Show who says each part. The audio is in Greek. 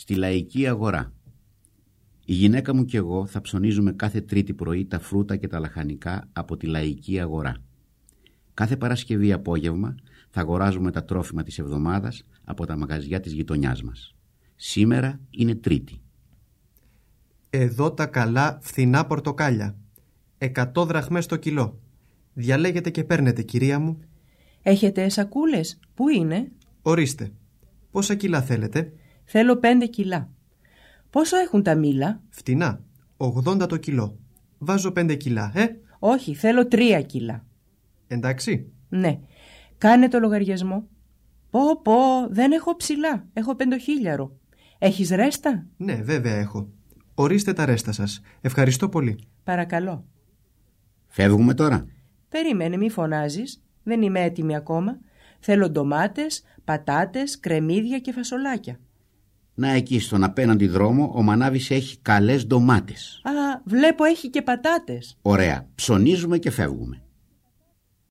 Speaker 1: στη λαϊκή αγορά. Η γυναίκα μου και εγώ θα ψωνίζουμε κάθε τρίτη πρωί τα φρούτα και τα λαχανικά από τη λαϊκή αγορά. Κάθε Παρασκευή απόγευμα θα αγοράζουμε τα τρόφιμα της εβδομάδας από τα μαγαζιά της γειτονιάς μας. Σήμερα είναι τρίτη.
Speaker 2: Εδώ τα καλά φθηνά πορτοκάλια. Εκατό δραχμές το κιλό. Διαλέγετε και παίρνετε, κυρία μου.
Speaker 3: Έχετε σακούλες. Πού είναι;
Speaker 2: Ορίστε. Πόσα κιλά θέλετε;
Speaker 3: Θέλω πέντε κιλά. Πόσο έχουν τα μήλα;
Speaker 2: Φτηνά. 80 το κιλό. Βάζω πέντε κιλά, ε;
Speaker 3: Όχι, θέλω τρία κιλά.
Speaker 2: Εντάξει.
Speaker 3: Ναι. Κάνε το λογαριασμό. Πω πω, δεν έχω ψηλά. Έχω πεντοχίλιαρο. Έχεις ρέστα;
Speaker 2: Ναι, βέβαια έχω. Ορίστε τα ρέστα σας. Ευχαριστώ πολύ.
Speaker 3: Παρακαλώ.
Speaker 1: Φεύγουμε τώρα.
Speaker 3: Περίμενε, μη φωνάζεις. Δεν είμαι έτοιμη ακόμα. Θέλω ντομάτες, πατάτες, κρεμμύδια και φασολάκια.
Speaker 1: Να εκεί στον απέναντι δρόμο ο Μανάβης έχει καλές ντομάτες.
Speaker 3: Α, βλέπω έχει και πατάτες.
Speaker 1: Ωραία. Ψωνίζουμε και φεύγουμε.